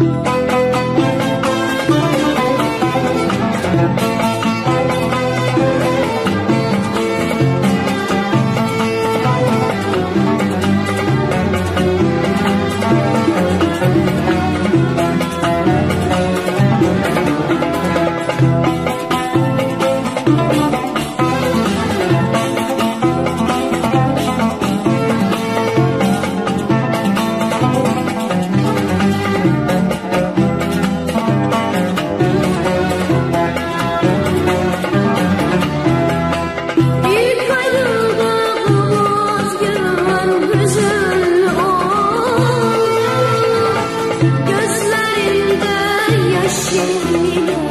İlk yaş